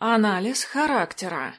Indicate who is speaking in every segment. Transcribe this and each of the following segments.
Speaker 1: Анализ характера.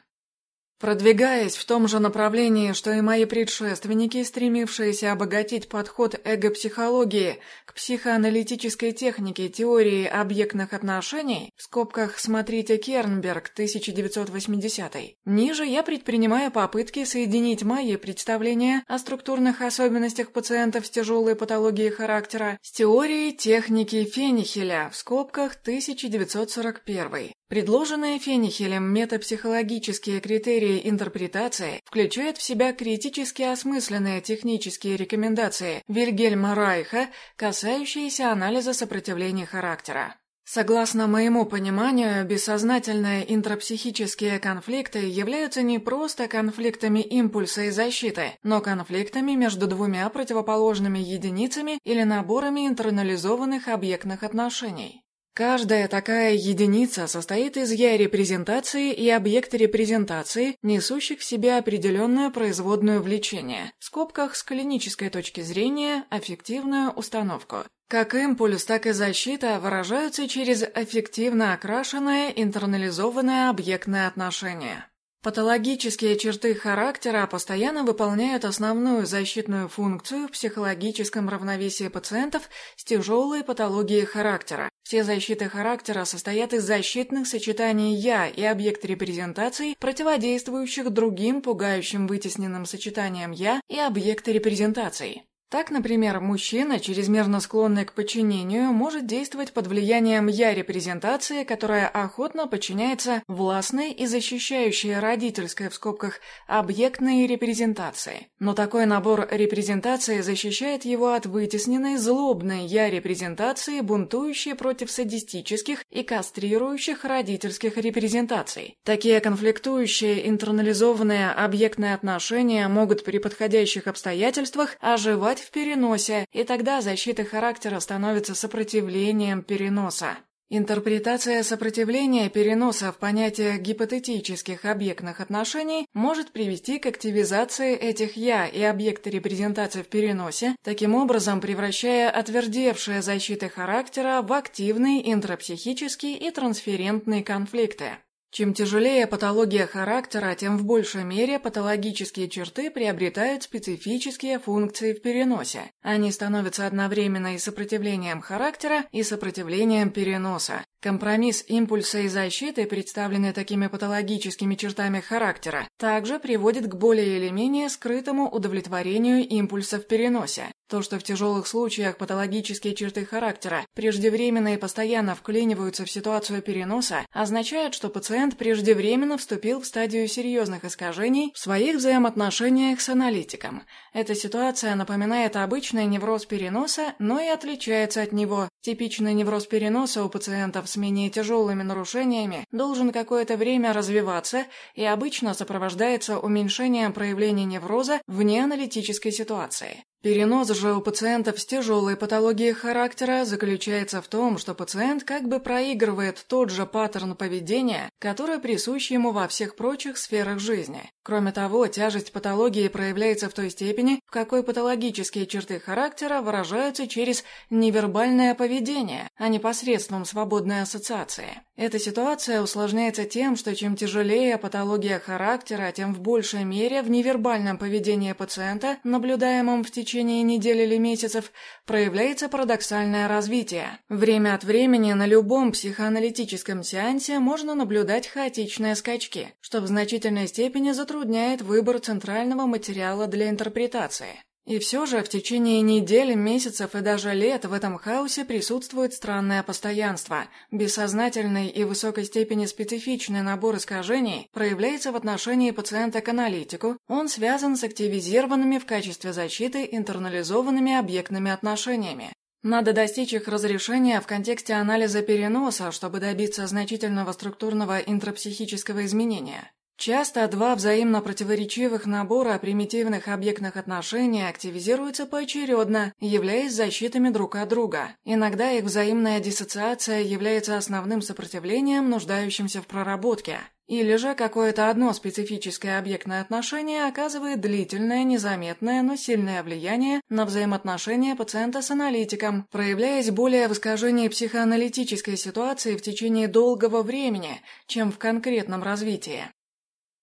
Speaker 1: Продвигаясь в том же направлении, что и мои предшественники, стремившиеся обогатить подход эго-психологии к психоаналитической технике теории объектных отношений, в скобках «Смотрите Кернберг, 1980 ниже я предпринимаю попытки соединить мои представления о структурных особенностях пациентов с тяжелой патологией характера с теорией техники Фенихеля, в скобках 1941 Предложенные Фенихелем метапсихологические критерии интерпретации включают в себя критически осмысленные технические рекомендации Вильгельма Райха, касающиеся анализа сопротивления характера. Согласно моему пониманию, бессознательные интрапсихические конфликты являются не просто конфликтами импульса и защиты, но конфликтами между двумя противоположными единицами или наборами интернализованных объектных отношений. Каждая такая единица состоит из я-репрезентации и объекта репрезентации, несущих в себе определенную производную влечение, в скобках с клинической точки зрения аффективную установку. Как импульс, так и защита выражаются через аффективно окрашенное интернализованное объектное отношение. Патологические черты характера постоянно выполняют основную защитную функцию в психологическом равновесии пациентов с тяжелой патологией характера. Все защиты характера состоят из защитных сочетаний «я» и объект репрезентации, противодействующих другим пугающим вытесненным сочетаниям «я» и объекта репрезентации. Так, например, мужчина, чрезмерно склонный к подчинению, может действовать под влиянием «я-репрезентации», которая охотно подчиняется властной и защищающей родительской в скобках объектной репрезентации. Но такой набор репрезентации защищает его от вытесненной злобной «я-репрезентации», бунтующей против садистических и кастрирующих родительских репрезентаций. Такие конфликтующие интернализованные объектные отношения могут при подходящих обстоятельствах оживать в переносе, и тогда защита характера становится сопротивлением переноса. Интерпретация сопротивления переноса в понятие гипотетических объектных отношений может привести к активизации этих «я» и объекта репрезентации в переносе, таким образом превращая отвердевшие защиты характера в активные интрапсихические и трансферентные конфликты. Чем тяжелее патология характера, тем в большей мере патологические черты приобретают специфические функции в переносе. Они становятся одновременно и сопротивлением характера, и сопротивлением переноса. Компромисс импульса и защиты, представленный такими патологическими чертами характера, также приводит к более или менее скрытому удовлетворению импульса в переносе. То, что в тяжелых случаях патологические черты характера преждевременно и постоянно вклиниваются в ситуацию переноса, означает, что пациент преждевременно вступил в стадию серьезных искажений в своих взаимоотношениях с аналитиком. Эта ситуация напоминает обычный невроз переноса, но и отличается от него. Типичный невроз переноса у пациентов с менее тяжелыми нарушениями должен какое-то время развиваться и обычно сопровождается уменьшением проявления невроза вне аналитической ситуации. Перенос же у пациентов с тяжелой патологией характера заключается в том, что пациент как бы проигрывает тот же паттерн поведения, который присущ ему во всех прочих сферах жизни. Кроме того, тяжесть патологии проявляется в той степени, в какой патологические черты характера выражаются через невербальное поведение, а не посредством свободной ассоциации. Эта ситуация усложняется тем, что чем тяжелее патология характера, тем в большей мере в невербальном поведении пациента, наблюдаемом в течение недель или месяцев, проявляется парадоксальное развитие. Время от времени на любом психоаналитическом сеансе можно наблюдать хаотичные скачки, что в значительной степени затрудняет выбор центрального материала для интерпретации. И все же в течение недель, месяцев и даже лет в этом хаосе присутствует странное постоянство. Бессознательный и высокой степени специфичный набор искажений проявляется в отношении пациента к аналитику. Он связан с активизированными в качестве защиты интернализованными объектными отношениями. Надо достичь их разрешения в контексте анализа переноса, чтобы добиться значительного структурного интрапсихического изменения. Часто два взаимно противоречивых набора примитивных объектных отношений активизируются поочередно, являясь защитами друг от друга. Иногда их взаимная диссоциация является основным сопротивлением, нуждающимся в проработке. Или же какое-то одно специфическое объектное отношение оказывает длительное, незаметное, но сильное влияние на взаимоотношения пациента с аналитиком, проявляясь более в искажении психоаналитической ситуации в течение долгого времени, чем в конкретном развитии.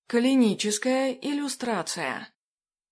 Speaker 1: Клиническая иллюстрация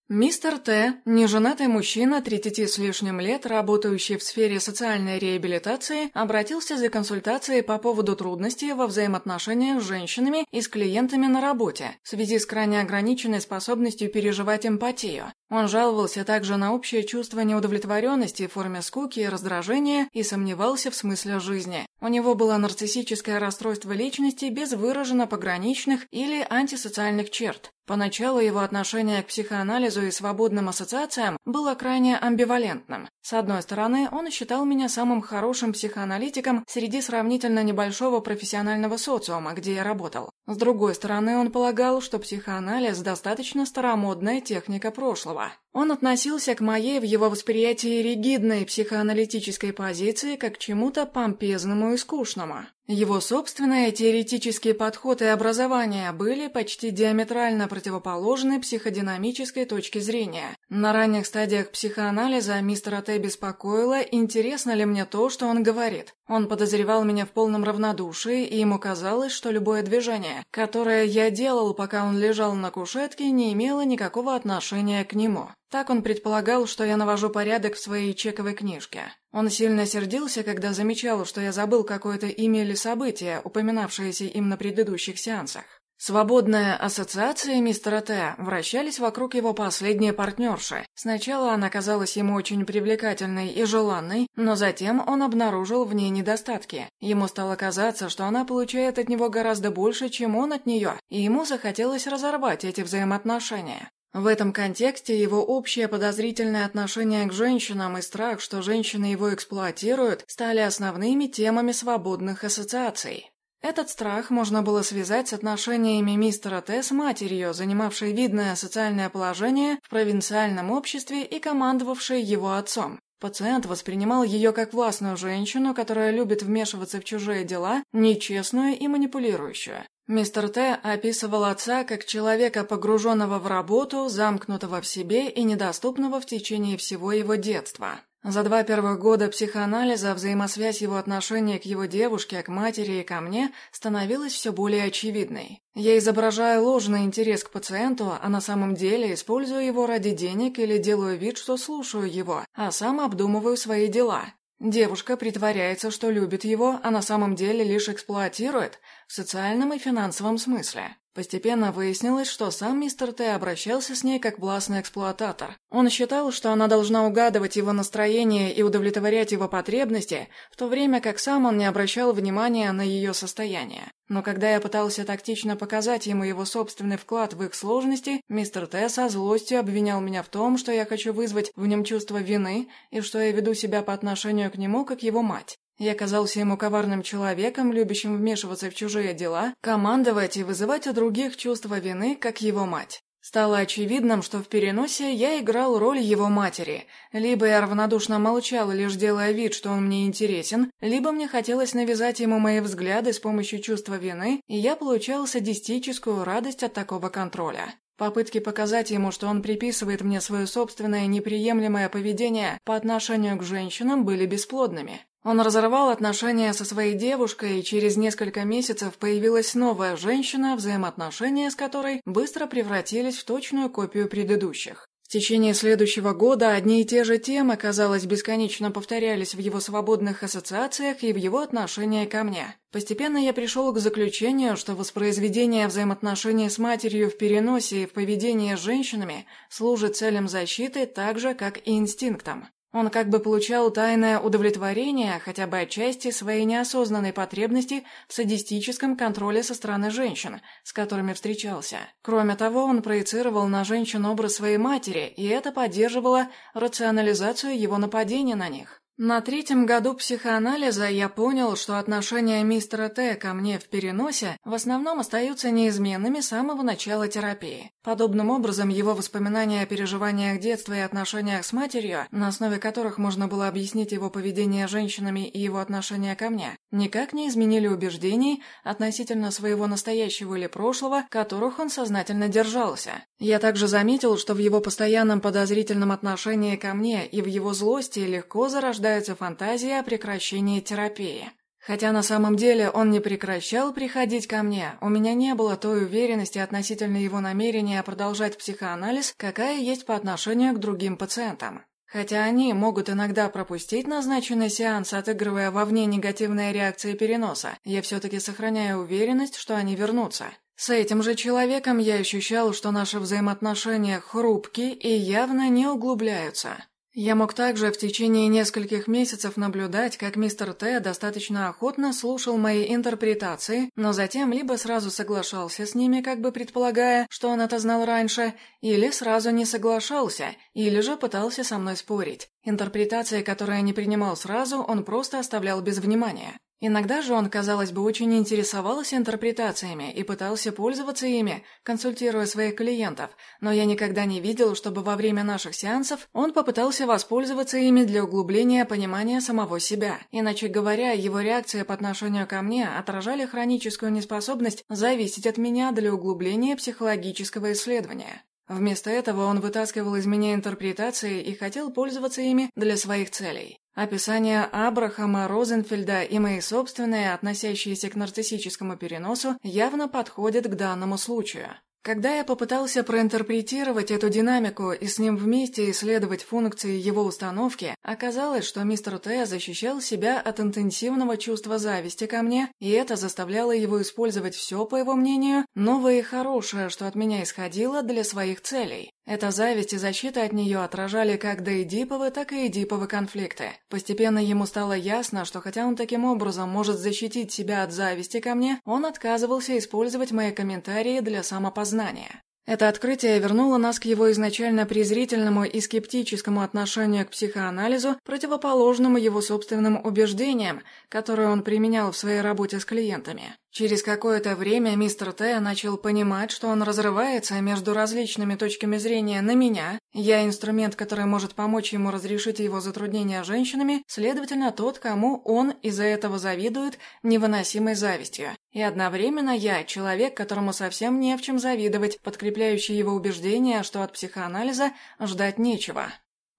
Speaker 1: Мистер Т, неженатый мужчина 30 с лишним лет, работающий в сфере социальной реабилитации, обратился за консультацией по поводу трудностей во взаимоотношениях с женщинами и с клиентами на работе в связи с крайне ограниченной способностью переживать эмпатию. Он жаловался также на общее чувство неудовлетворенности в форме скуки и раздражения и сомневался в смысле жизни. У него было нарциссическое расстройство личности без выраженно пограничных или антисоциальных черт. Поначалу его отношение к психоанализу и свободным ассоциациям было крайне амбивалентным. С одной стороны, он считал меня самым хорошим психоаналитиком среди сравнительно небольшого профессионального социума, где я работал. С другой стороны, он полагал, что психоанализ достаточно старомодная техника прошлого. Он относился к моей в его восприятии ригидной психоаналитической позиции как к чему-то помпезному и скучному. Его собственные теоретические подходы и образования были почти диаметрально противоположны психодинамической точке зрения. На ранних стадиях психоанализа мистера Т. беспокоило, интересно ли мне то, что он говорит. Он подозревал меня в полном равнодушии, и ему казалось, что любое движение, которое я делал, пока он лежал на кушетке, не имело никакого отношения к нему. Так он предполагал, что я навожу порядок в своей чековой книжке. Он сильно сердился, когда замечал, что я забыл какое-то имя или событие, упоминавшееся им на предыдущих сеансах. Свободная ассоциация мистера Т. вращались вокруг его последней партнерши. Сначала она казалась ему очень привлекательной и желанной, но затем он обнаружил в ней недостатки. Ему стало казаться, что она получает от него гораздо больше, чем он от нее, и ему захотелось разорвать эти взаимоотношения. В этом контексте его общее подозрительное отношение к женщинам и страх, что женщины его эксплуатируют, стали основными темами свободных ассоциаций. Этот страх можно было связать с отношениями мистера Т с матерью, занимавшей видное социальное положение в провинциальном обществе и командовавшей его отцом. Пациент воспринимал ее как властную женщину, которая любит вмешиваться в чужие дела, нечестную и манипулирующую. Мистер Т. описывал отца как человека, погруженного в работу, замкнутого в себе и недоступного в течение всего его детства. За два первых года психоанализа взаимосвязь его отношения к его девушке, к матери и ко мне становилась все более очевидной. Я изображаю ложный интерес к пациенту, а на самом деле использую его ради денег или делаю вид, что слушаю его, а сам обдумываю свои дела. Девушка притворяется, что любит его, а на самом деле лишь эксплуатирует в социальном и финансовом смысле. Постепенно выяснилось, что сам мистер Т обращался с ней как властный эксплуататор. Он считал, что она должна угадывать его настроение и удовлетворять его потребности, в то время как сам он не обращал внимания на ее состояние. Но когда я пытался тактично показать ему его собственный вклад в их сложности, мистер Т со злостью обвинял меня в том, что я хочу вызвать в нем чувство вины и что я веду себя по отношению к нему как его мать. Я казался ему коварным человеком, любящим вмешиваться в чужие дела, командовать и вызывать у других чувство вины, как его мать. Стало очевидным, что в переносе я играл роль его матери. Либо я равнодушно молчал, лишь делая вид, что он мне интересен, либо мне хотелось навязать ему мои взгляды с помощью чувства вины, и я получал садистическую радость от такого контроля. Попытки показать ему, что он приписывает мне свое собственное неприемлемое поведение по отношению к женщинам, были бесплодными. Он разорвал отношения со своей девушкой, и через несколько месяцев появилась новая женщина, взаимоотношения с которой быстро превратились в точную копию предыдущих. В течение следующего года одни и те же темы, казалось, бесконечно повторялись в его свободных ассоциациях и в его отношении ко мне. Постепенно я пришел к заключению, что воспроизведение взаимоотношений с матерью в переносе и в поведении с женщинами служит целям защиты так же, как и инстинктам. Он как бы получал тайное удовлетворение хотя бы отчасти своей неосознанной потребности в садистическом контроле со стороны женщин, с которыми встречался. Кроме того, он проецировал на женщин образ своей матери, и это поддерживало рационализацию его нападения на них. На третьем году психоанализа я понял, что отношения мистера Т ко мне в переносе в основном остаются неизменными с самого начала терапии. Подобным образом его воспоминания о переживаниях детства и отношениях с матерью, на основе которых можно было объяснить его поведение женщинами и его отношения ко мне, никак не изменили убеждений относительно своего настоящего или прошлого, которых он сознательно держался. Я также заметил, что в его постоянном подозрительном отношении ко мне и в его злости легко зарождается рождается фантазия о прекращении терапии. Хотя на самом деле он не прекращал приходить ко мне, у меня не было той уверенности относительно его намерения продолжать психоанализ, какая есть по отношению к другим пациентам. Хотя они могут иногда пропустить назначенный сеанс, отыгрывая вовне негативные реакции переноса, я все-таки сохраняю уверенность, что они вернутся. С этим же человеком я ощущал, что наши взаимоотношения хрупкие и явно не углубляются. Я мог также в течение нескольких месяцев наблюдать, как мистер Т достаточно охотно слушал мои интерпретации, но затем либо сразу соглашался с ними, как бы предполагая, что он это знал раньше, или сразу не соглашался, или же пытался со мной спорить. Интерпретации, которые я не принимал сразу, он просто оставлял без внимания. Иногда же он, казалось бы, очень интересовался интерпретациями и пытался пользоваться ими, консультируя своих клиентов, но я никогда не видел, чтобы во время наших сеансов он попытался воспользоваться ими для углубления понимания самого себя. Иначе говоря, его реакции по отношению ко мне отражали хроническую неспособность зависеть от меня для углубления психологического исследования. Вместо этого он вытаскивал из меня интерпретации и хотел пользоваться ими для своих целей. Описания Абрахама, Розенфельда и мои собственные, относящиеся к нарциссическому переносу, явно подходят к данному случаю. Когда я попытался проинтерпретировать эту динамику и с ним вместе исследовать функции его установки, оказалось, что мистер Т защищал себя от интенсивного чувства зависти ко мне, и это заставляло его использовать все, по его мнению, новое и хорошее, что от меня исходило, для своих целей. Эта зависть и защита от нее отражали как доэдиповы, так и эдиповы конфликты. Постепенно ему стало ясно, что хотя он таким образом может защитить себя от зависти ко мне, он отказывался использовать мои комментарии для самопознания. Это открытие вернуло нас к его изначально презрительному и скептическому отношению к психоанализу, противоположному его собственным убеждениям, которые он применял в своей работе с клиентами. Через какое-то время мистер Т начал понимать, что он разрывается между различными точками зрения на меня, я инструмент, который может помочь ему разрешить его затруднения женщинами, следовательно, тот, кому он из-за этого завидует невыносимой завистью. И одновременно я человек, которому совсем не в чем завидовать, подкрепляющий его убеждение, что от психоанализа ждать нечего.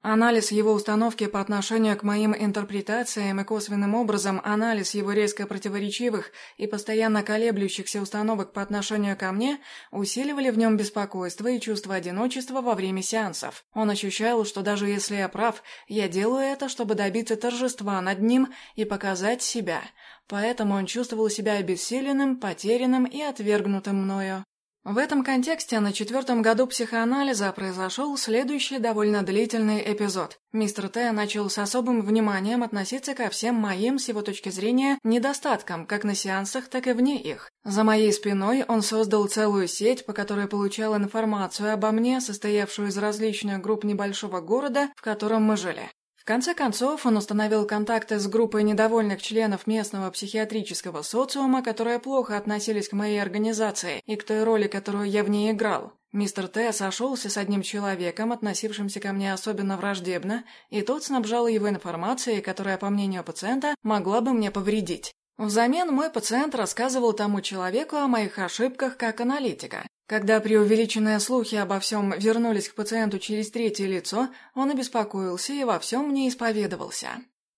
Speaker 1: Анализ его установки по отношению к моим интерпретациям и косвенным образом анализ его резко противоречивых и постоянно колеблющихся установок по отношению ко мне усиливали в нем беспокойство и чувство одиночества во время сеансов. Он ощущал, что даже если я прав, я делаю это, чтобы добиться торжества над ним и показать себя. Поэтому он чувствовал себя обессиленным, потерянным и отвергнутым мною. В этом контексте на четвертом году психоанализа произошел следующий довольно длительный эпизод. Мистер Т начал с особым вниманием относиться ко всем моим, с его точки зрения, недостаткам, как на сеансах, так и вне их. За моей спиной он создал целую сеть, по которой получал информацию обо мне, состоявшую из различных групп небольшого города, в котором мы жили конце концов, он установил контакты с группой недовольных членов местного психиатрического социума, которые плохо относились к моей организации и к той роли, которую я в ней играл. Мистер Т. сошелся с одним человеком, относившимся ко мне особенно враждебно, и тот снабжал его информацией, которая, по мнению пациента, могла бы мне повредить. Взамен мой пациент рассказывал тому человеку о моих ошибках как аналитика. Когда преувеличенные слухи обо всем вернулись к пациенту через третье лицо, он обеспокоился и во всем мне исповедовался.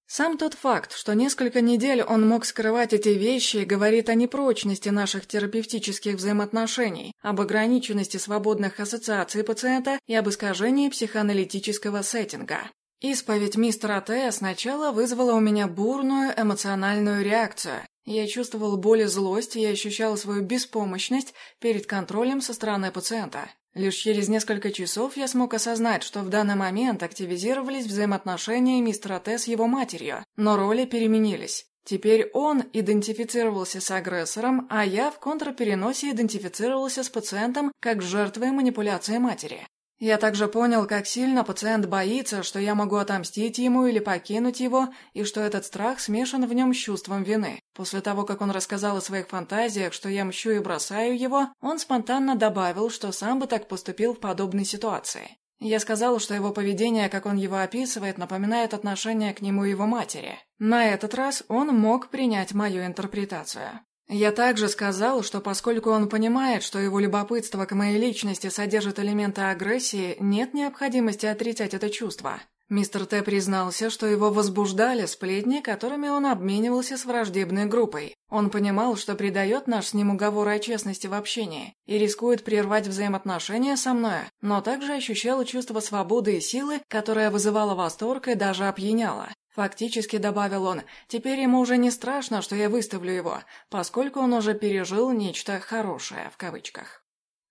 Speaker 1: Сам тот факт, что несколько недель он мог скрывать эти вещи, говорит о непрочности наших терапевтических взаимоотношений, об ограниченности свободных ассоциаций пациента и об искажении психоаналитического сеттинга. Исповедь мистера Т. сначала вызвала у меня бурную эмоциональную реакцию. Я чувствовал боль и злость, и ощущал свою беспомощность перед контролем со стороны пациента. Лишь через несколько часов я смог осознать, что в данный момент активизировались взаимоотношения мистера Т. с его матерью, но роли переменились. Теперь он идентифицировался с агрессором, а я в контрпереносе идентифицировался с пациентом как жертвой манипуляции матери. Я также понял, как сильно пациент боится, что я могу отомстить ему или покинуть его, и что этот страх смешан в нем с чувством вины. После того, как он рассказал о своих фантазиях, что я мщу и бросаю его, он спонтанно добавил, что сам бы так поступил в подобной ситуации. Я сказал, что его поведение, как он его описывает, напоминает отношение к нему его матери. На этот раз он мог принять мою интерпретацию. Я также сказал, что поскольку он понимает, что его любопытство к моей личности содержит элементы агрессии, нет необходимости отрицать это чувство. Мистер Т признался, что его возбуждали сплетни, которыми он обменивался с враждебной группой. Он понимал, что предает наш с ним уговор о честности в общении и рискует прервать взаимоотношения со мной, но также ощущал чувство свободы и силы, которое вызывало восторг и даже опьяняло. Фактически, добавил он, теперь ему уже не страшно, что я выставлю его, поскольку он уже пережил нечто «хорошее» в кавычках.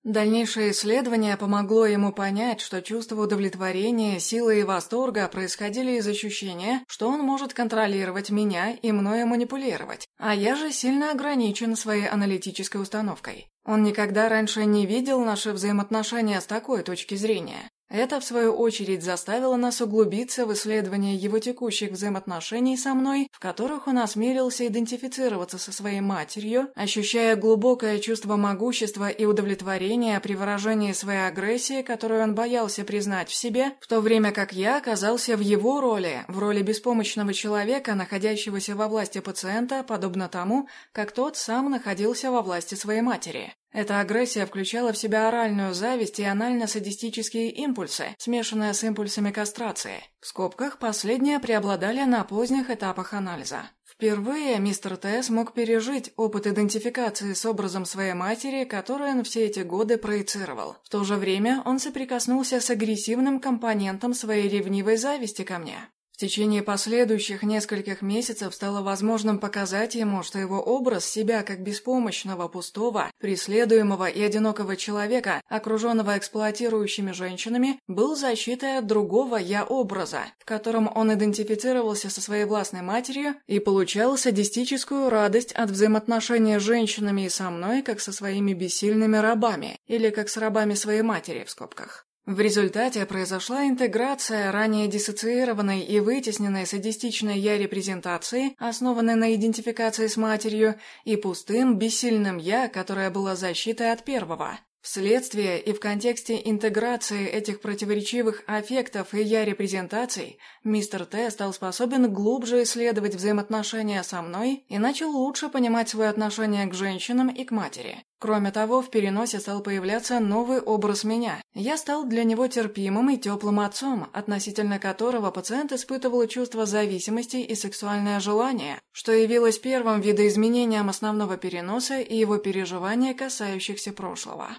Speaker 1: Дальнейшее исследование помогло ему понять, что чувство удовлетворения, силы и восторга происходили из ощущения, что он может контролировать меня и мною манипулировать, а я же сильно ограничен своей аналитической установкой. Он никогда раньше не видел наши взаимоотношения с такой точки зрения. Это, в свою очередь, заставило нас углубиться в исследование его текущих взаимоотношений со мной, в которых он осмелился идентифицироваться со своей матерью, ощущая глубокое чувство могущества и удовлетворения при выражении своей агрессии, которую он боялся признать в себе, в то время как я оказался в его роли, в роли беспомощного человека, находящегося во власти пациента, подобно тому, как тот сам находился во власти своей матери. Эта агрессия включала в себя оральную зависть и анально-садистические импульсы, смешанные с импульсами кастрации. В скобках последние преобладали на поздних этапах анализа. Впервые мистер Т. смог пережить опыт идентификации с образом своей матери, который он все эти годы проецировал. В то же время он соприкоснулся с агрессивным компонентом своей ревнивой зависти ко мне. В течение последующих нескольких месяцев стало возможным показать ему, что его образ себя как беспомощного, пустого, преследуемого и одинокого человека, окруженного эксплуатирующими женщинами, был защитой от другого «я-образа», в котором он идентифицировался со своей властной матерью и получал садистическую радость от взаимоотношения с женщинами и со мной, как со своими бессильными рабами, или как с рабами своей матери в скобках. В результате произошла интеграция ранее диссоциированной и вытесненной садистичной я-репрезентации, основанной на идентификации с матерью, и пустым, бессильным «я», которое было защитой от первого. Вследствие и в контексте интеграции этих противоречивых аффектов и я-репрезентаций, мистер Т стал способен глубже исследовать взаимоотношения со мной и начал лучше понимать свое отношение к женщинам и к матери. Кроме того, в переносе стал появляться новый образ меня. Я стал для него терпимым и теплым отцом, относительно которого пациент испытывал чувство зависимости и сексуальное желание, что явилось первым видоизменением основного переноса и его переживания, касающихся прошлого.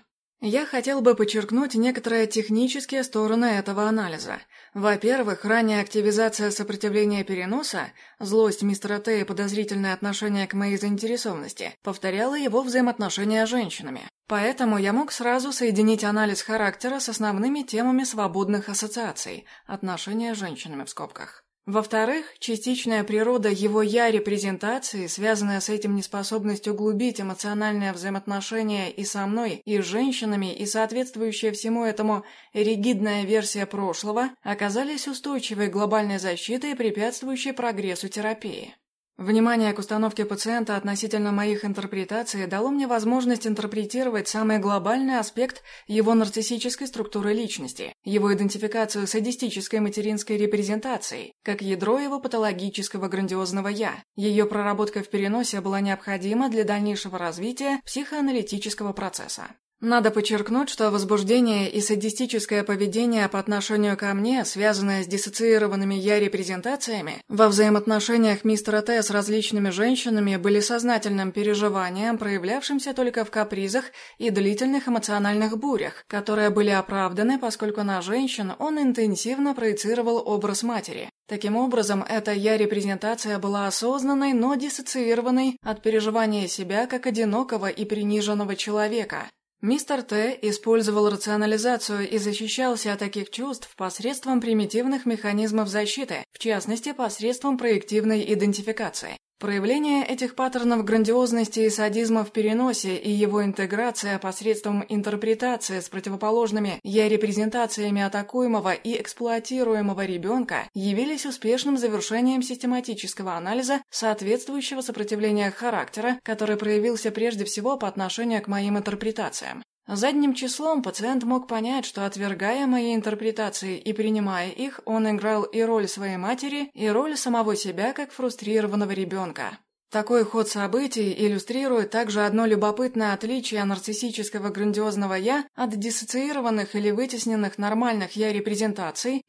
Speaker 1: Я хотел бы подчеркнуть некоторые технические стороны этого анализа. Во-первых, ранняя активизация сопротивления переноса, злость мистера Т и подозрительное отношение к моей заинтересованности, повторяла его взаимоотношения с женщинами. Поэтому я мог сразу соединить анализ характера с основными темами свободных ассоциаций, отношения с женщинами в скобках. Во-вторых, частичная природа его «я-репрезентации», связанная с этим неспособностью углубить эмоциональное взаимоотношение и со мной, и с женщинами, и соответствующая всему этому ригидная версия прошлого, оказались устойчивой глобальной защитой, препятствующей прогрессу терапии. Внимание к установке пациента относительно моих интерпретаций дало мне возможность интерпретировать самый глобальный аспект его нарциссической структуры личности, его идентификацию с садистической материнской репрезентацией, как ядро его патологического грандиозного «я». Ее проработка в переносе была необходима для дальнейшего развития психоаналитического процесса. Надо подчеркнуть, что возбуждение и садистическое поведение по отношению ко мне, связанное с диссоциированными я-репрезентациями, во взаимоотношениях мистера Т с различными женщинами были сознательным переживанием, проявлявшимся только в капризах и длительных эмоциональных бурях, которые были оправданы, поскольку на женщин он интенсивно проецировал образ матери. Таким образом, эта я-репрезентация была осознанной, но диссоциированной от переживания себя как одинокого и приниженного человека, Мистер Т. использовал рационализацию и защищался от таких чувств посредством примитивных механизмов защиты, в частности, посредством проективной идентификации. Проявление этих паттернов грандиозности и садизма в переносе и его интеграция посредством интерпретации с противоположными я-репрезентациями атакуемого и эксплуатируемого ребенка явились успешным завершением систематического анализа соответствующего сопротивления характера, который проявился прежде всего по отношению к моим интерпретациям. Задним числом пациент мог понять, что, отвергая мои интерпретации и принимая их, он играл и роль своей матери, и роль самого себя как фрустрированного ребенка. Такой ход событий иллюстрирует также одно любопытное отличие нарциссического грандиозного «я» от диссоциированных или вытесненных нормальных «я»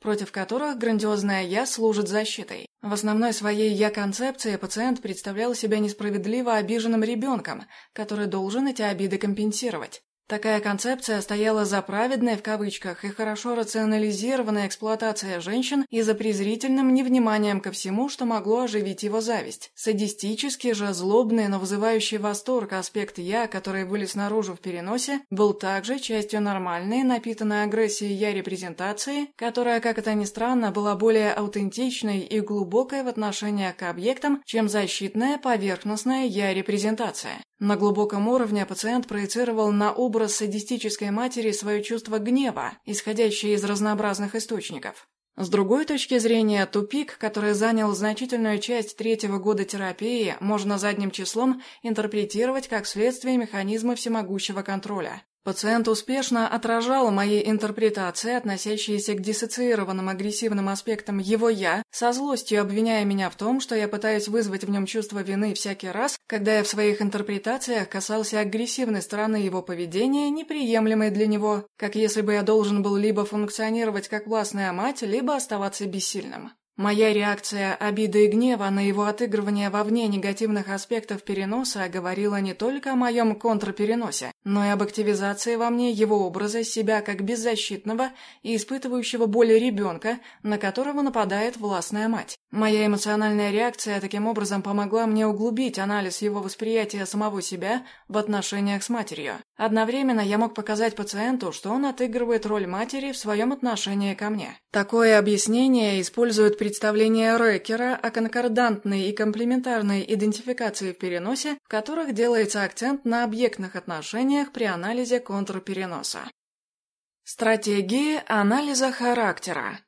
Speaker 1: против которых грандиозное «я» служит защитой. В основной своей «я-концепции» пациент представлял себя несправедливо обиженным ребенком, который должен эти обиды компенсировать. Такая концепция стояла за праведной в кавычках и хорошо рационализированной эксплуатацией женщин и за презрительным невниманием ко всему, что могло оживить его зависть. Садистический же, злобный, но вызывающий восторг аспект «я», который вылез наружу в переносе, был также частью нормальной, напитанной агрессией «я» которая, как это ни странно, была более аутентичной и глубокой в отношении к объектам, чем защитная поверхностная «я-репрезентация». На глубоком уровне пациент проецировал на образ садистической матери свое чувство гнева, исходящее из разнообразных источников. С другой точки зрения, тупик, который занял значительную часть третьего года терапии, можно задним числом интерпретировать как следствие механизма всемогущего контроля. Пациент успешно отражал мои интерпретации, относящиеся к диссоциированным агрессивным аспектам его «я», со злостью обвиняя меня в том, что я пытаюсь вызвать в нем чувство вины всякий раз, когда я в своих интерпретациях касался агрессивной стороны его поведения, неприемлемой для него, как если бы я должен был либо функционировать как властная мать, либо оставаться бессильным. Моя реакция обиды и гнева на его отыгрывание вовне негативных аспектов переноса говорила не только о моем контрпереносе, но и об активизации во мне его образа себя как беззащитного и испытывающего боли ребенка, на которого нападает властная мать. Моя эмоциональная реакция таким образом помогла мне углубить анализ его восприятия самого себя в отношениях с матерью. Одновременно я мог показать пациенту, что он отыгрывает роль матери в своем отношении ко мне. Такое объяснение использует представление Рекера о конкордантной и комплементарной идентификации в переносе, в которых делается акцент на объектных отношениях при анализе контрпереноса. Стратегии анализа характера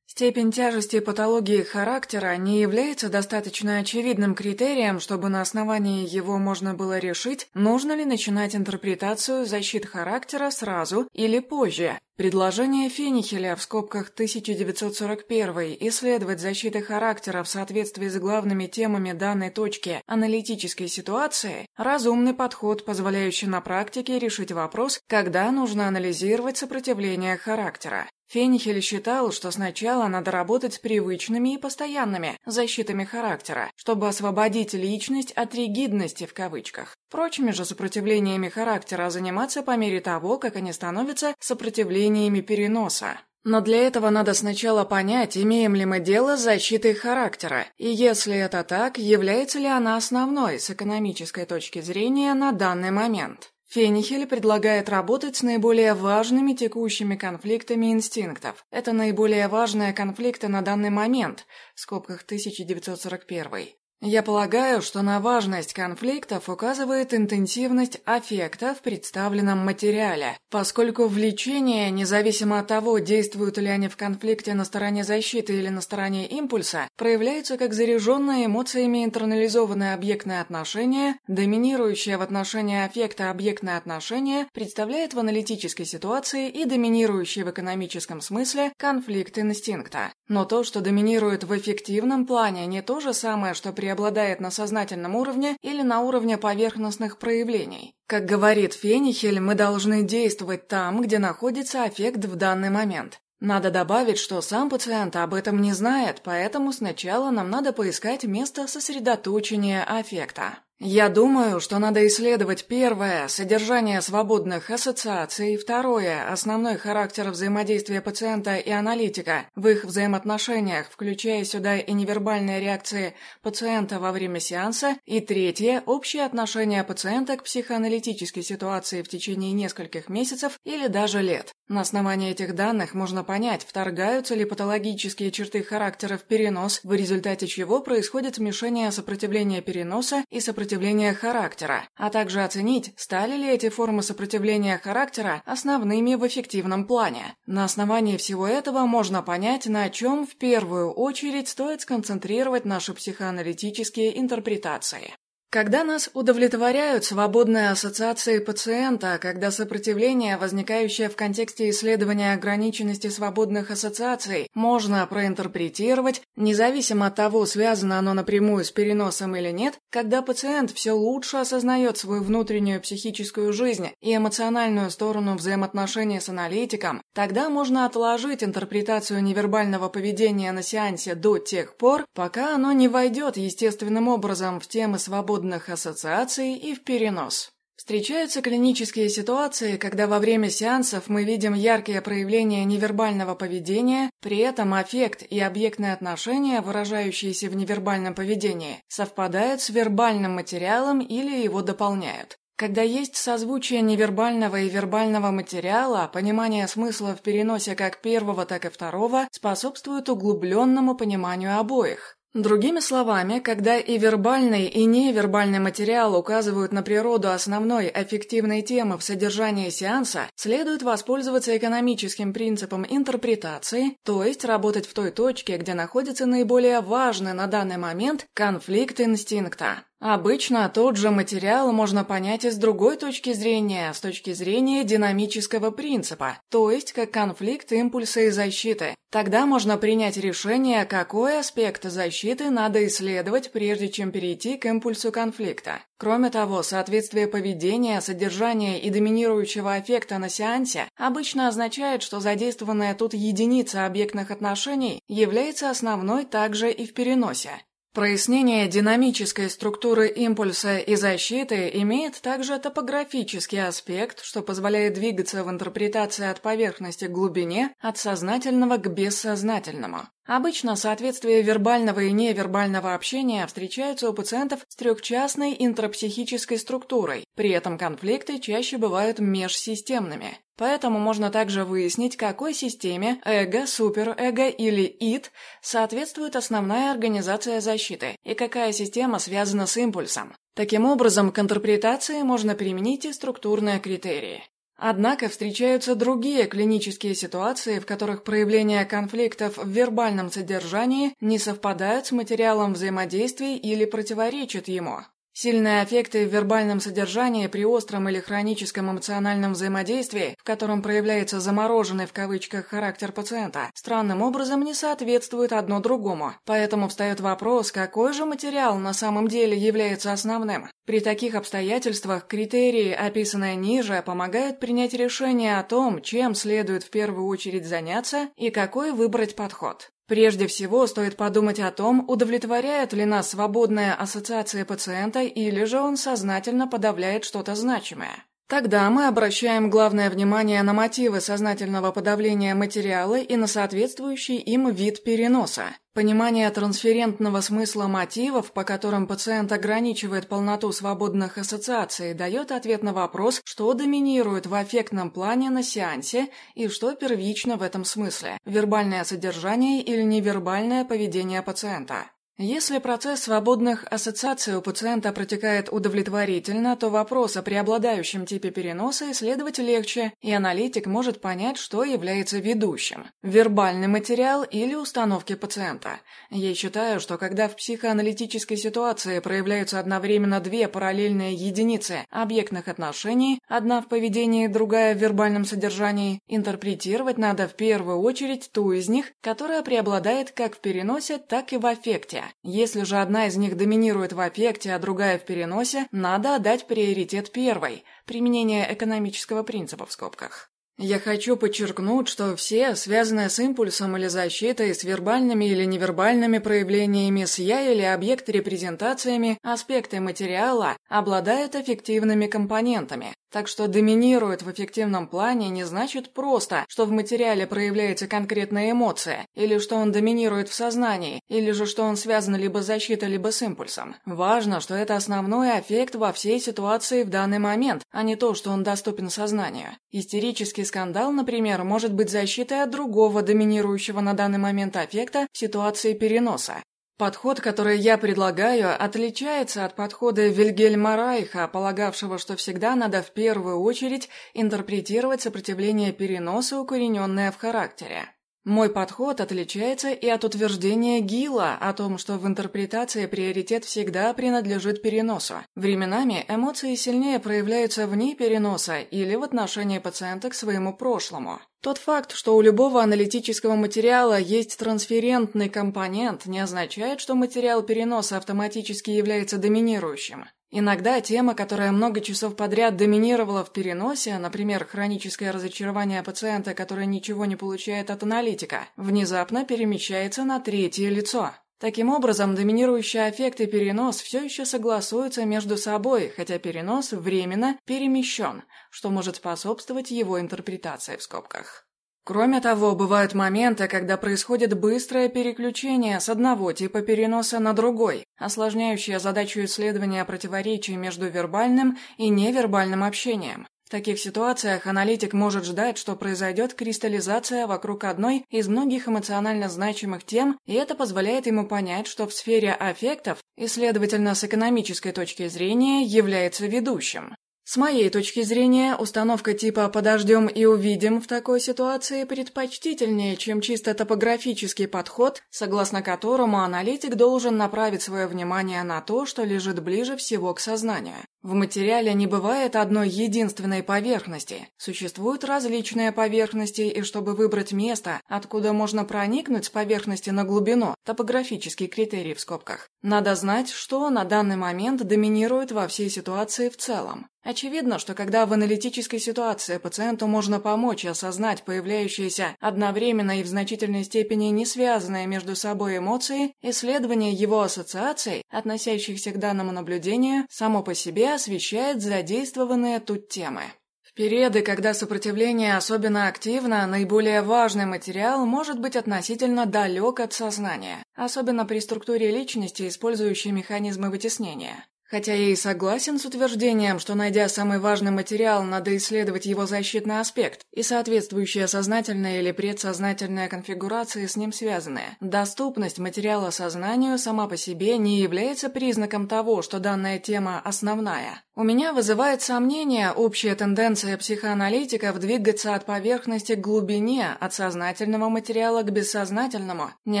Speaker 1: Степень тяжести патологии характера не является достаточно очевидным критерием, чтобы на основании его можно было решить, нужно ли начинать интерпретацию защит характера сразу или позже. Предложение Фенихеля в скобках 1941 исследовать защиты характера в соответствии с главными темами данной точки аналитической ситуации – разумный подход, позволяющий на практике решить вопрос, когда нужно анализировать сопротивление характера. Фенихель считал, что сначала надо работать с привычными и постоянными защитами характера, чтобы освободить личность от ригидности в кавычках. Прочими же сопротивлениями характера заниматься по мере того, как они становятся сопротивлениями переноса. Но для этого надо сначала понять, имеем ли мы дело с защитой характера, и если это так, является ли она основной с экономической точки зрения на данный момент. Фенихель предлагает работать с наиболее важными текущими конфликтами инстинктов. Это наиболее важные конфликты на данный момент, в скобках 1941. Я полагаю, что на важность конфликтов указывает интенсивность аффекта в представленном материале, поскольку влечение, независимо от того, действуют ли они в конфликте на стороне защиты или на стороне импульса, проявляются как заряженное эмоциями интернализованное объектное отношение, доминирующее в отношении аффекта объектное отношение представляет в аналитической ситуации и доминирующий в экономическом смысле конфликт инстинкта. Но то, что доминирует в эффективном плане, не то же самое, что преобладает на сознательном уровне или на уровне поверхностных проявлений. Как говорит Фенихель, мы должны действовать там, где находится аффект в данный момент. Надо добавить, что сам пациент об этом не знает, поэтому сначала нам надо поискать место сосредоточения аффекта. Я думаю, что надо исследовать первое – содержание свободных ассоциаций, второе – основной характер взаимодействия пациента и аналитика в их взаимоотношениях, включая сюда и невербальные реакции пациента во время сеанса, и третье – общее отношение пациента к психоаналитической ситуации в течение нескольких месяцев или даже лет. На основании этих данных можно понять, вторгаются ли патологические черты характера в перенос, в результате чего происходит смешение сопротивления переноса и сопротивления характера, а также оценить, стали ли эти формы сопротивления характера основными в эффективном плане. На основании всего этого можно понять, на чем в первую очередь стоит сконцентрировать наши психоаналитические интерпретации. Когда нас удовлетворяют свободные ассоциации пациента, когда сопротивление, возникающее в контексте исследования ограниченности свободных ассоциаций, можно проинтерпретировать, независимо от того, связано оно напрямую с переносом или нет, когда пациент все лучше осознает свою внутреннюю психическую жизнь и эмоциональную сторону взаимоотношений с аналитиком, тогда можно отложить интерпретацию невербального поведения на сеансе до тех пор, пока оно не войдет естественным образом в темы свободных свободных ассоциаций и в перенос. Встречаются клинические ситуации, когда во время сеансов мы видим яркие проявления невербального поведения, при этом аффект и объектные отношения, выражающиеся в невербальном поведении, совпадают с вербальным материалом или его дополняют. Когда есть созвучие невербального и вербального материала, понимание смысла в переносе как первого, так и второго способствует углубленному пониманию обоих. Другими словами, когда и вербальный, и невербальный материал указывают на природу основной аффективной темы в содержании сеанса, следует воспользоваться экономическим принципом интерпретации, то есть работать в той точке, где находится наиболее важный на данный момент конфликт инстинкта. Обычно тот же материал можно понять и с другой точки зрения, с точки зрения динамического принципа, то есть как конфликт импульса и защиты. Тогда можно принять решение, какой аспект защиты надо исследовать, прежде чем перейти к импульсу конфликта. Кроме того, соответствие поведения, содержания и доминирующего эффекта на сеансе обычно означает, что задействованная тут единица объектных отношений является основной также и в переносе. Прояснение динамической структуры импульса и защиты имеет также топографический аспект, что позволяет двигаться в интерпретации от поверхности к глубине, от сознательного к бессознательному. Обычно соответствие вербального и невербального общения встречаются у пациентов с трехчастной интрапсихической структурой, при этом конфликты чаще бывают межсистемными. Поэтому можно также выяснить, какой системе эго, суперэго или ид соответствует основная организация защиты и какая система связана с импульсом. Таким образом, к интерпретации можно применить и структурные критерии. Однако встречаются другие клинические ситуации, в которых проявления конфликтов в вербальном содержании не совпадают с материалом взаимодействия или противоречат ему. Сильные аффекты в вербальном содержании при остром или хроническом эмоциональном взаимодействии, в котором проявляется замороженный в кавычках характер пациента, странным образом не соответствуют одно другому. Поэтому встает вопрос, какой же материал на самом деле является основным. При таких обстоятельствах критерии, описанные ниже, помогают принять решение о том, чем следует в первую очередь заняться и какой выбрать подход. Прежде всего, стоит подумать о том, удовлетворяет ли нас свободная ассоциация пациента или же он сознательно подавляет что-то значимое. Тогда мы обращаем главное внимание на мотивы сознательного подавления материала и на соответствующий им вид переноса. Понимание трансферентного смысла мотивов, по которым пациент ограничивает полноту свободных ассоциаций, дает ответ на вопрос, что доминирует в аффектном плане на сеансе и что первично в этом смысле – вербальное содержание или невербальное поведение пациента. Если процесс свободных ассоциаций у пациента протекает удовлетворительно, то вопрос о преобладающем типе переноса исследовать легче, и аналитик может понять, что является ведущим – вербальный материал или установки пациента. Я считаю, что когда в психоаналитической ситуации проявляются одновременно две параллельные единицы объектных отношений, одна в поведении, другая в вербальном содержании, интерпретировать надо в первую очередь ту из них, которая преобладает как в переносе, так и в аффекте. Если же одна из них доминирует в аффекте, а другая в переносе, надо отдать приоритет первой, применение экономического принципа в скобках. Я хочу подчеркнуть, что все, связанные с импульсом или защитой, с вербальными или невербальными проявлениями, с я или объект репрезентациями, аспекты материала, обладают эффективными компонентами. Так что доминирует в эффективном плане не значит просто, что в материале проявляется конкретная эмоция, или что он доминирует в сознании, или же что он связан либо с защитой, либо с импульсом. Важно, что это основной эффект во всей ситуации в данный момент, а не то, что он доступен сознанию. Истерический скандал, например, может быть защитой от другого доминирующего на данный момент аффекта в ситуации переноса. Подход, который я предлагаю, отличается от подхода Вильгельма Райха, полагавшего, что всегда надо в первую очередь интерпретировать сопротивление переноса, укорененное в характере. Мой подход отличается и от утверждения Гила о том, что в интерпретации приоритет всегда принадлежит переносу. Временами эмоции сильнее проявляются вне переноса или в отношении пациента к своему прошлому. Тот факт, что у любого аналитического материала есть трансферентный компонент, не означает, что материал переноса автоматически является доминирующим. Иногда тема, которая много часов подряд доминировала в переносе, например, хроническое разочарование пациента, который ничего не получает от аналитика, внезапно перемещается на третье лицо. Таким образом, доминирующий аффект и перенос все еще согласуются между собой, хотя перенос временно перемещен, что может способствовать его интерпретации в скобках. Кроме того, бывают моменты, когда происходит быстрое переключение с одного типа переноса на другой, осложняющее задачу исследования противоречий между вербальным и невербальным общением. В таких ситуациях аналитик может ждать, что произойдет кристаллизация вокруг одной из многих эмоционально значимых тем, и это позволяет ему понять, что в сфере аффектов, и, следовательно, с экономической точки зрения, является ведущим. С моей точки зрения, установка типа «подождем и увидим» в такой ситуации предпочтительнее, чем чисто топографический подход, согласно которому аналитик должен направить свое внимание на то, что лежит ближе всего к сознанию. В материале не бывает одной единственной поверхности. Существуют различные поверхности, и чтобы выбрать место, откуда можно проникнуть с поверхности на глубину, топографический критерий в скобках, надо знать, что на данный момент доминирует во всей ситуации в целом. Очевидно, что когда в аналитической ситуации пациенту можно помочь осознать появляющиеся одновременно и в значительной степени не связанные между собой эмоции, исследование его ассоциаций, относящихся к данному наблюдению, само по себе освещает задействованные тут темы. В периоды, когда сопротивление особенно активно, наиболее важный материал может быть относительно далек от сознания, особенно при структуре личности, использующей механизмы вытеснения. Хотя я и согласен с утверждением, что найдя самый важный материал, надо исследовать его защитный аспект и соответствующая сознательная или предсознательная конфигурации с ним связанные. Доступность материала сознанию сама по себе не является признаком того, что данная тема основная. У меня вызывает сомнение общая тенденция психоаналитиков двигаться от поверхности к глубине, от сознательного материала к бессознательному, не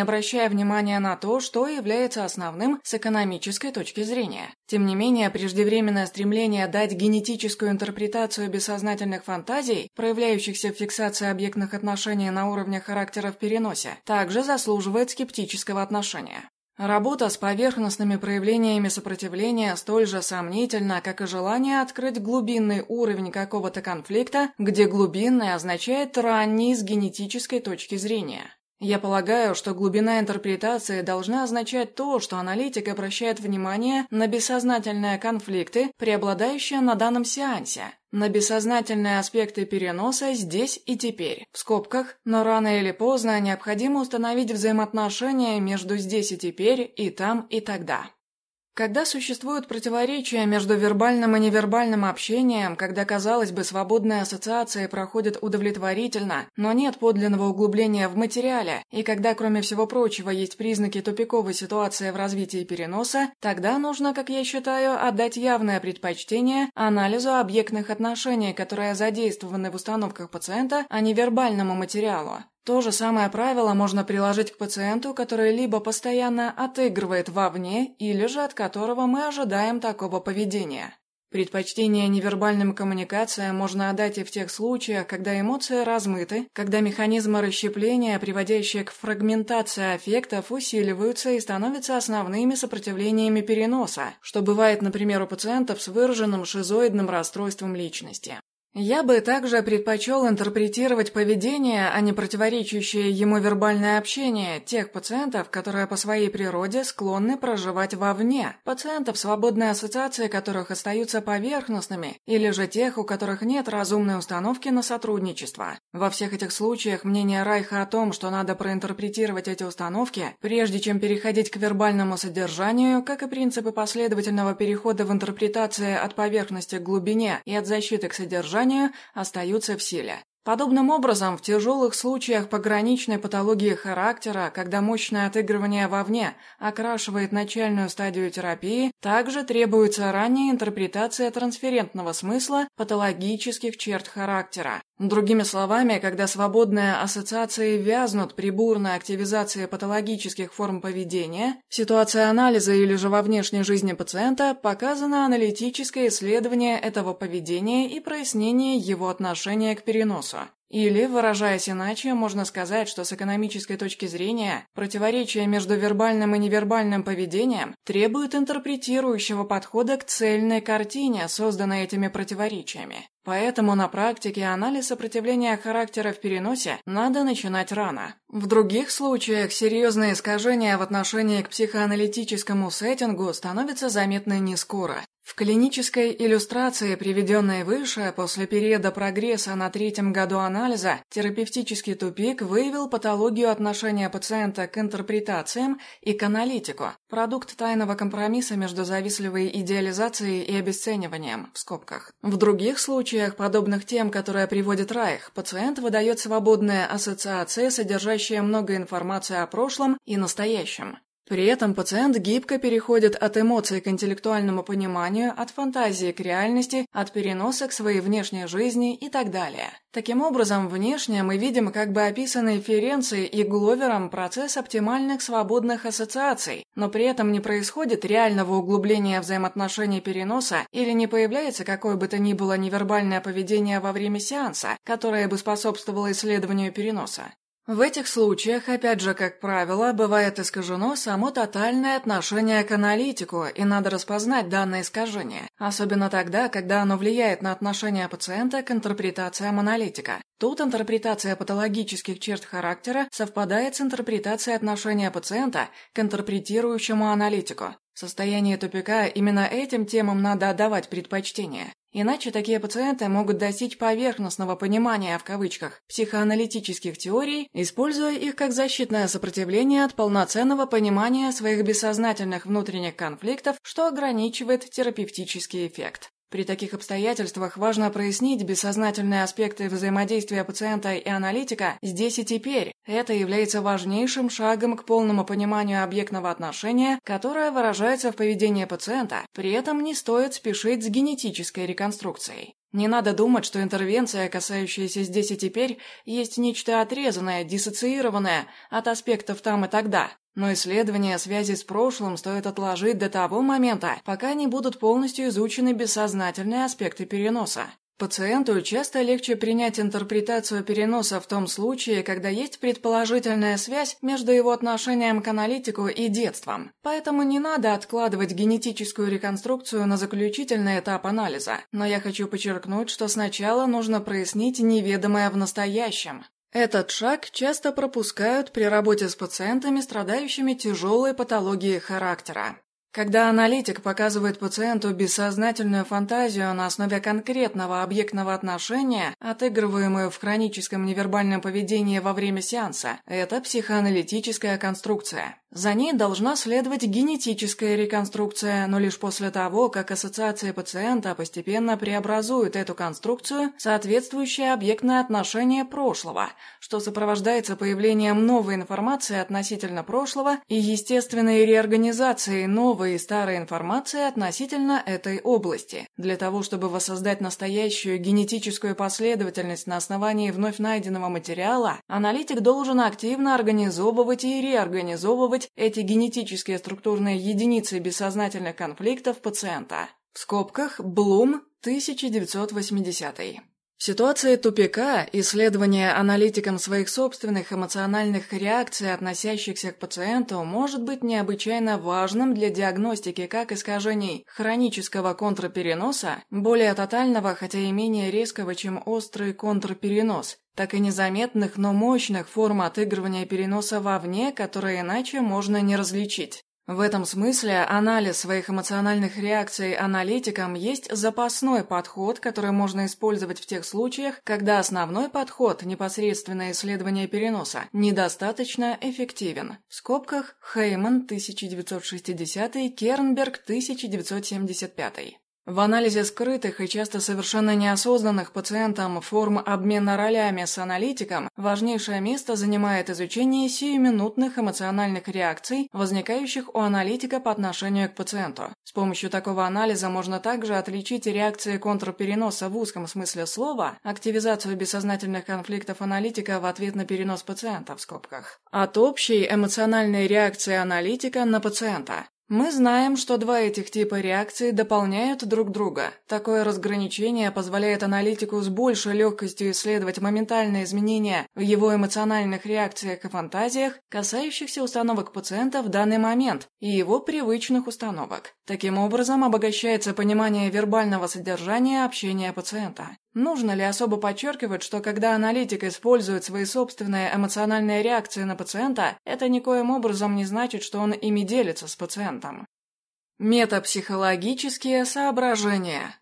Speaker 1: обращая внимания на то, что является основным с экономической точки зрения. Тем не менее, преждевременное стремление дать генетическую интерпретацию бессознательных фантазий, проявляющихся в фиксации объектных отношений на уровне характера в переносе, также заслуживает скептического отношения. Работа с поверхностными проявлениями сопротивления столь же сомнительна, как и желание открыть глубинный уровень какого-то конфликта, где глубинный означает ранний с генетической точки зрения. Я полагаю, что глубина интерпретации должна означать то, что аналитик обращает внимание на бессознательные конфликты, преобладающие на данном сеансе, на бессознательные аспекты переноса здесь и теперь. В скобках, но рано или поздно необходимо установить взаимоотношения между здесь и теперь, и там, и тогда. Когда существуют противоречия между вербальным и невербальным общением, когда, казалось бы, свободные ассоциации проходят удовлетворительно, но нет подлинного углубления в материале, и когда, кроме всего прочего, есть признаки тупиковой ситуации в развитии переноса, тогда нужно, как я считаю, отдать явное предпочтение анализу объектных отношений, которые задействованы в установках пациента, а не вербальному материалу. То же самое правило можно приложить к пациенту, который либо постоянно отыгрывает вовне, или же от которого мы ожидаем такого поведения. Предпочтение невербальным коммуникациям можно отдать и в тех случаях, когда эмоции размыты, когда механизмы расщепления, приводящие к фрагментации аффектов, усиливаются и становятся основными сопротивлениями переноса, что бывает, например, у пациентов с выраженным шизоидным расстройством личности. Я бы также предпочел интерпретировать поведение, а не противоречащее ему вербальное общение тех пациентов, которые по своей природе склонны проживать вовне, пациентов, свободной ассоциации которых остаются поверхностными, или же тех, у которых нет разумной установки на сотрудничество. Во всех этих случаях мнение Райха о том, что надо проинтерпретировать эти установки, прежде чем переходить к вербальному содержанию, как и принципы последовательного перехода в интерпретации от поверхности к глубине и от защиты к содержанию, содержания остаются в силе. Подобным образом, в тяжелых случаях пограничной патологии характера, когда мощное отыгрывание вовне окрашивает начальную стадию терапии, также требуется ранняя интерпретация трансферентного смысла патологических черт характера. Другими словами, когда свободные ассоциации вязнут при бурной активизации патологических форм поведения, в ситуации анализа или же во внешней жизни пациента показано аналитическое исследование этого поведения и прояснение его отношения к переносу. Или, выражаясь иначе, можно сказать, что с экономической точки зрения противоречие между вербальным и невербальным поведением требует интерпретирующего подхода к цельной картине, созданной этими противоречиями. Поэтому на практике анализ сопротивления характера в переносе надо начинать рано. В других случаях серьезные искажения в отношении к психоаналитическому сеттингу становятся заметны не скоро. В клинической иллюстрации, приведенной выше, после периода прогресса на третьем году анализа, терапевтический тупик выявил патологию отношения пациента к интерпретациям и к аналитику, продукт тайного компромисса между завистливой идеализацией и обесцениванием, в скобках. В других случаях, подобных тем, которые приводит Райх, пациент выдает свободные ассоциации, содержащие много информации о прошлом и настоящем. При этом пациент гибко переходит от эмоций к интеллектуальному пониманию, от фантазии к реальности, от переноса к своей внешней жизни и так далее. Таким образом, внешне мы видим как бы описанный Ференцией и Гловером процесс оптимальных свободных ассоциаций, но при этом не происходит реального углубления взаимоотношений переноса или не появляется какое бы то ни было невербальное поведение во время сеанса, которое бы способствовало исследованию переноса. В этих случаях, опять же, как правило, бывает искажено само тотальное отношение к аналитику, и надо распознать данное искажение, особенно тогда, когда оно влияет на отношение пациента к интерпретациям аналитика. Тут интерпретация патологических черт характера совпадает с интерпретацией отношения пациента к интерпретирующему аналитику. В состоянии тупика именно этим темам надо отдавать предпочтение. Иначе такие пациенты могут достичь поверхностного понимания, в кавычках, психоаналитических теорий, используя их как защитное сопротивление от полноценного понимания своих бессознательных внутренних конфликтов, что ограничивает терапевтический эффект. При таких обстоятельствах важно прояснить бессознательные аспекты взаимодействия пациента и аналитика здесь и теперь. Это является важнейшим шагом к полному пониманию объектного отношения, которое выражается в поведении пациента, при этом не стоит спешить с генетической реконструкцией. Не надо думать, что интервенция, касающаяся здесь и теперь, есть нечто отрезанное, диссоциированное от аспектов там и тогда. Но исследования связи с прошлым стоит отложить до того момента, пока не будут полностью изучены бессознательные аспекты переноса. Пациенту часто легче принять интерпретацию переноса в том случае, когда есть предположительная связь между его отношением к аналитику и детством. Поэтому не надо откладывать генетическую реконструкцию на заключительный этап анализа. Но я хочу подчеркнуть, что сначала нужно прояснить неведомое в настоящем. Этот шаг часто пропускают при работе с пациентами, страдающими тяжелой патологией характера. Когда аналитик показывает пациенту бессознательную фантазию на основе конкретного объектного отношения, отыгрываемую в хроническом невербальном поведении во время сеанса, это психоаналитическая конструкция. За ней должна следовать генетическая реконструкция, но лишь после того, как ассоциация пациента постепенно преобразует эту конструкцию в соответствующее объектное отношение прошлого, что сопровождается появлением новой информации относительно прошлого и естественной реорганизацией новой и старой информации относительно этой области. Для того, чтобы воссоздать настоящую генетическую последовательность на основании вновь найденного материала, аналитик должен активно организовывать и реорганизовывать исследовать эти генетические структурные единицы бессознательных конфликтов пациента. В скобках Блум, 1980. В ситуации тупика исследование аналитиком своих собственных эмоциональных реакций, относящихся к пациенту, может быть необычайно важным для диагностики как искажений хронического контрпереноса, более тотального, хотя и менее резкого, чем острый контрперенос, так и незаметных, но мощных форм отыгрывания переноса вовне, которые иначе можно не различить. В этом смысле анализ своих эмоциональных реакций аналитикам есть запасной подход, который можно использовать в тех случаях, когда основной подход, непосредственное исследование переноса, недостаточно эффективен. В скобках Хейман 1960, Кернберг 1975. В анализе скрытых и часто совершенно неосознанных пациентам форм обмена ролями с аналитиком важнейшее место занимает изучение сиюминутных эмоциональных реакций, возникающих у аналитика по отношению к пациенту. С помощью такого анализа можно также отличить реакции контрпереноса в узком смысле слова, активизацию бессознательных конфликтов аналитика в ответ на перенос пациента в скобках, от общей эмоциональной реакции аналитика на пациента. Мы знаем, что два этих типа реакций дополняют друг друга. Такое разграничение позволяет аналитику с большей легкостью исследовать моментальные изменения в его эмоциональных реакциях и фантазиях, касающихся установок пациента в данный момент и его привычных установок. Таким образом, обогащается понимание вербального содержания общения пациента. Нужно ли особо подчеркивать, что когда аналитик использует свои собственные эмоциональные реакции на пациента, это никоим образом не значит, что он ими делится с пациентом? Метапсихологические соображения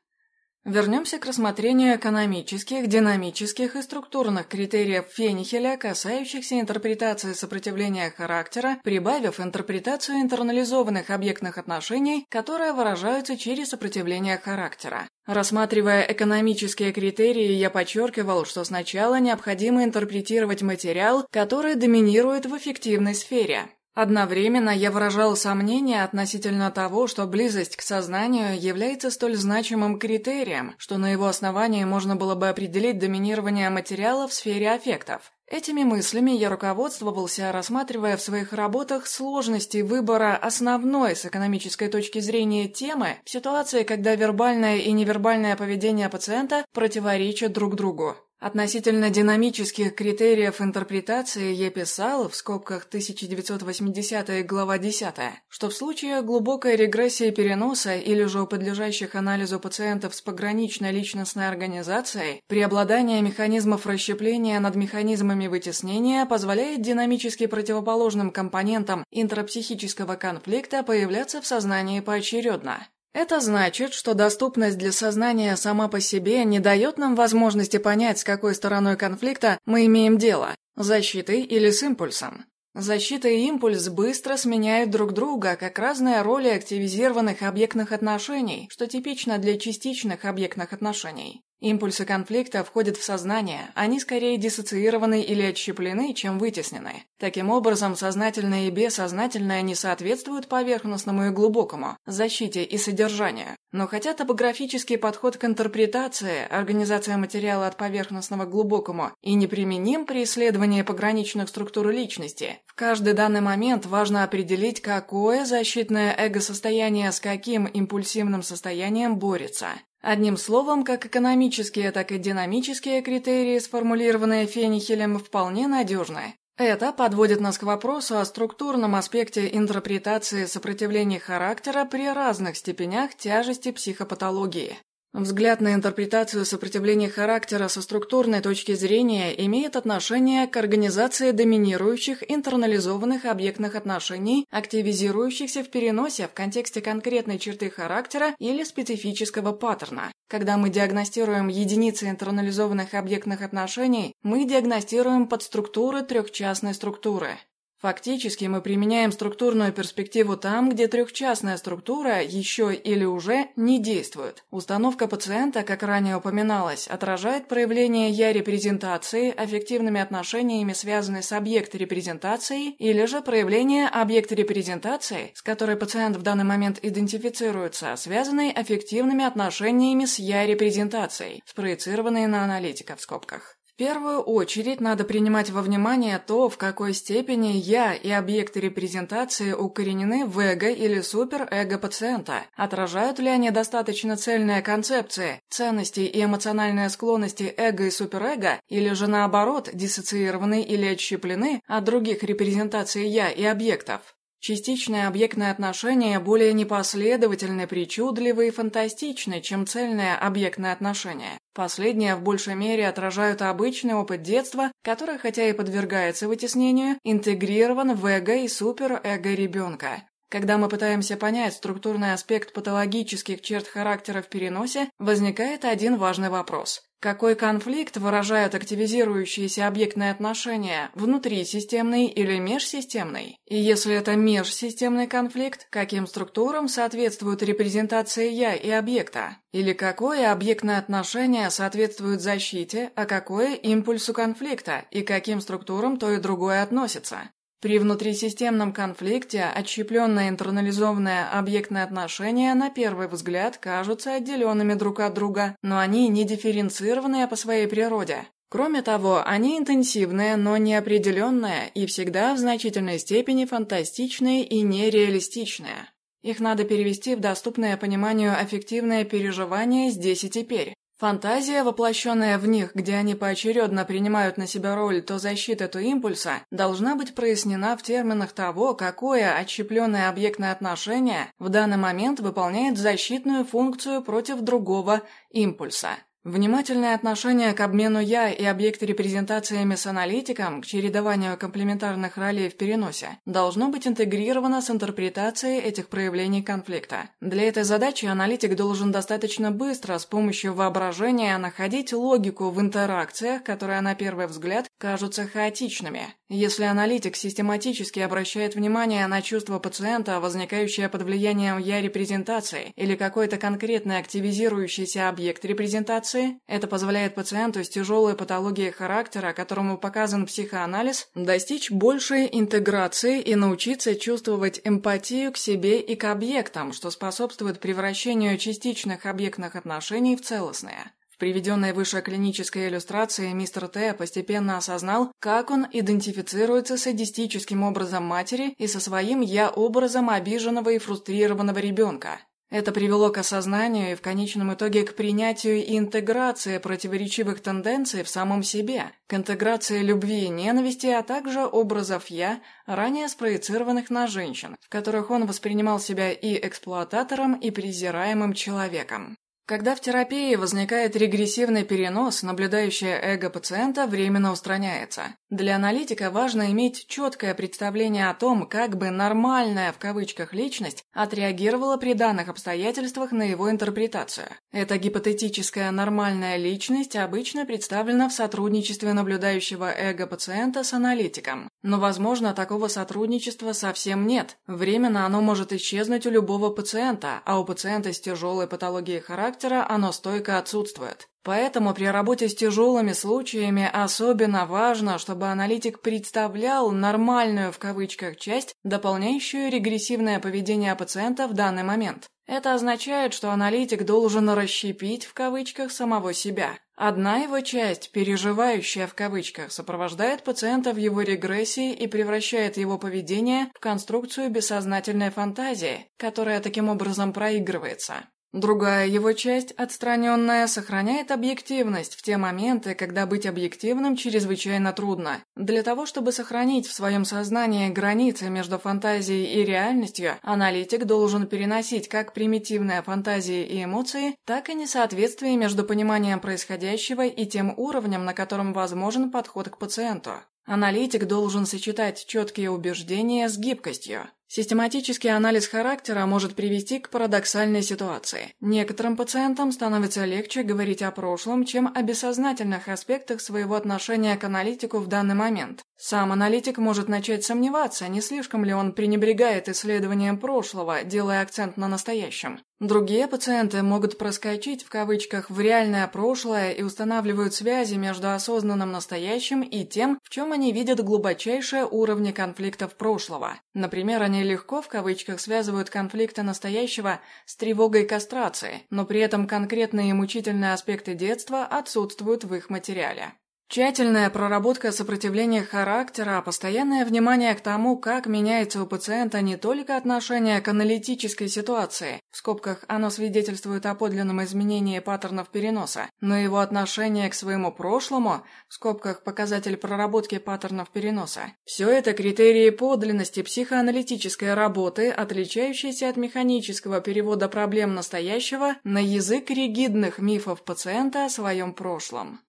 Speaker 1: Вернемся к рассмотрению экономических, динамических и структурных критериев Фенихеля, касающихся интерпретации сопротивления характера, прибавив интерпретацию интернализованных объектных отношений, которые выражаются через сопротивление характера. Рассматривая экономические критерии, я подчеркивал, что сначала необходимо интерпретировать материал, который доминирует в эффективной сфере. Одновременно я выражал сомнение относительно того, что близость к сознанию является столь значимым критерием, что на его основании можно было бы определить доминирование материала в сфере аффектов. Этими мыслями я руководствовался, рассматривая в своих работах сложности выбора основной с экономической точки зрения темы в ситуации, когда вербальное и невербальное поведение пациента противоречат друг другу. Относительно динамических критериев интерпретации я писал, в скобках 1980 глава 10, что в случае глубокой регрессии переноса или же у подлежащих анализу пациентов с пограничной личностной организацией, преобладание механизмов расщепления над механизмами вытеснения позволяет динамически противоположным компонентам интрапсихического конфликта появляться в сознании поочередно. Это значит, что доступность для сознания сама по себе не дает нам возможности понять, с какой стороной конфликта мы имеем дело – защитой или с импульсом. Защита и импульс быстро сменяют друг друга, как разные роли активизированных объектных отношений, что типично для частичных объектных отношений. Импульсы конфликта входят в сознание, они скорее диссоциированы или отщеплены, чем вытеснены. Таким образом, сознательное и бессознательное не соответствуют поверхностному и глубокому, защите и содержанию. Но хотя топографический подход к интерпретации, организация материала от поверхностного к глубокому, и неприменим при исследовании пограничных структур личности, в каждый данный момент важно определить, какое защитное эго-состояние с каким импульсивным состоянием борется. Одним словом, как экономические, так и динамические критерии, сформулированные Фенихелем, вполне надежны. Это подводит нас к вопросу о структурном аспекте интерпретации сопротивления характера при разных степенях тяжести психопатологии. Взгляд на интерпретацию сопротивления характера со структурной точки зрения имеет отношение к организации доминирующих интернализованных объектных отношений, активизирующихся в переносе в контексте конкретной черты характера или специфического паттерна. Когда мы диагностируем единицы интернализованных объектных отношений, мы диагностируем подструктуры трехчастной структуры. Фактически мы применяем структурную перспективу там, где трехчастная структура еще или уже не действует. Установка пациента, как ранее упоминалось, отражает проявление я-репрезентации, аффективными отношениями, связанные с объект-репрезентацией, или же проявление объекта-репрезентации, с которой пациент в данный момент идентифицируется, связанные аффективными отношениями с я-репрезентацией, спроецированные на аналитика в скобках. Первую очередь надо принимать во внимание то, в какой степени «я» и объекты репрезентации укоренены в эго или суперэго пациента, отражают ли они достаточно цельные концепции, ценности и эмоциональные склонности эго и суперэго, или же наоборот, диссоциированы или отщеплены от других репрезентаций «я» и объектов. Частичное объектное отношение более непоследовательны, причудливы и фантастичны, чем цельное объектное отношение. Последние в большей мере отражают обычный опыт детства, который, хотя и подвергается вытеснению, интегрирован в эго и суперэго ребенка. Когда мы пытаемся понять структурный аспект патологических черт характера в переносе, возникает один важный вопрос. Какой конфликт выражают активизирующиеся объектные отношения, внутрисистемный или межсистемный? И если это межсистемный конфликт, каким структурам соответствуют репрезентации «я» и объекта? Или какое объектное отношение соответствует защите, а какое – импульсу конфликта, и каким структурам то и другое относится? При внутрисистемном конфликте отщепленное интернализованное объектное отношение на первый взгляд кажутся отделенными друг от друга, но они не дифференцированные по своей природе. Кроме того, они интенсивные, но неопределенные и всегда в значительной степени фантастичные и нереалистичные. Их надо перевести в доступное пониманию аффективное переживание здесь и теперь. Фантазия, воплощенная в них, где они поочередно принимают на себя роль то защиты, то импульса, должна быть прояснена в терминах того, какое отщепленное объектное отношение в данный момент выполняет защитную функцию против другого импульса. Внимательное отношение к обмену «я» и объект репрезентациями с аналитиком, к чередованию комплементарных ролей в переносе, должно быть интегрировано с интерпретацией этих проявлений конфликта. Для этой задачи аналитик должен достаточно быстро с помощью воображения находить логику в интеракциях, которые на первый взгляд кажутся хаотичными. Если аналитик систематически обращает внимание на чувства пациента, возникающие под влиянием «я-репрезентации» или какой-то конкретный активизирующийся объект репрезентации, это позволяет пациенту с тяжелой патологией характера, которому показан психоанализ, достичь большей интеграции и научиться чувствовать эмпатию к себе и к объектам, что способствует превращению частичных объектных отношений в целостные. В приведенной выше клинической иллюстрации мистер Т. постепенно осознал, как он идентифицируется с садистическим образом матери и со своим «я-образом» обиженного и фрустрированного ребенка. Это привело к осознанию и в конечном итоге к принятию и интеграции противоречивых тенденций в самом себе, к интеграции любви и ненависти, а также образов «я», ранее спроецированных на женщин, в которых он воспринимал себя и эксплуататором, и презираемым человеком. Когда в терапии возникает регрессивный перенос, наблюдающее эго пациента временно устраняется. Для аналитика важно иметь четкое представление о том, как бы «нормальная» в кавычках личность отреагировала при данных обстоятельствах на его интерпретацию. Эта гипотетическая нормальная личность обычно представлена в сотрудничестве наблюдающего эго пациента с аналитиком. Но, возможно, такого сотрудничества совсем нет. Временно оно может исчезнуть у любого пациента, а у пациента с тяжелой патологией характера характера оно стойко отсутствует. Поэтому при работе с тяжелыми случаями особенно важно, чтобы аналитик представлял «нормальную» в кавычках часть, дополняющую регрессивное поведение пациента в данный момент. Это означает, что аналитик должен «расщепить» в кавычках самого себя. Одна его часть, переживающая в кавычках, сопровождает пациента в его регрессии и превращает его поведение в конструкцию бессознательной фантазии, которая таким образом проигрывается. Другая его часть, отстраненная, сохраняет объективность в те моменты, когда быть объективным чрезвычайно трудно. Для того, чтобы сохранить в своем сознании границы между фантазией и реальностью, аналитик должен переносить как примитивные фантазии и эмоции, так и несоответствие между пониманием происходящего и тем уровнем, на котором возможен подход к пациенту. Аналитик должен сочетать четкие убеждения с гибкостью. Систематический анализ характера может привести к парадоксальной ситуации. Некоторым пациентам становится легче говорить о прошлом, чем о бессознательных аспектах своего отношения к аналитику в данный момент. Сам аналитик может начать сомневаться, не слишком ли он пренебрегает исследованием прошлого, делая акцент на настоящем. Другие пациенты могут проскочить в кавычках в реальное прошлое и устанавливают связи между осознанным настоящим и тем, в чем они видят глубочайшие уровни конфликтов прошлого. Например, они легко в кавычках связывают конфликты настоящего с тревогой кастрации, но при этом конкретные мучительные аспекты детства отсутствуют в их материале. Тщательная проработка сопротивления характера, постоянное внимание к тому, как меняется у пациента не только отношение к аналитической ситуации, в скобках оно свидетельствует о подлинном изменении паттернов переноса, но его отношение к своему прошлому, в скобках показатель проработки паттернов переноса. Все это критерии подлинности психоаналитической работы, отличающиеся от механического перевода проблем настоящего на язык ригидных мифов пациента о своем прошлом.